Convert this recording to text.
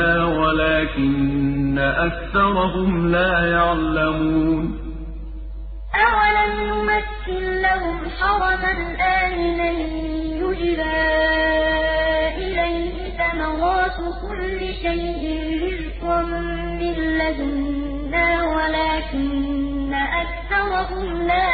وَلَٰكِنَّ أَكْثَرَهُمْ لَا يَعْلَمُونَ أَوَلَمْ نُمَكِّن لَّهُمْ حَرَمًا آمِنًا يُجْبَىٰ إِلَيْهِ ثَمَرَاتُ كُلِّ شَيْءٍ رِّزْقًا مِّن لَّدُنَّا وَلَٰكِنَّ أَكْثَرَهُمْ لَا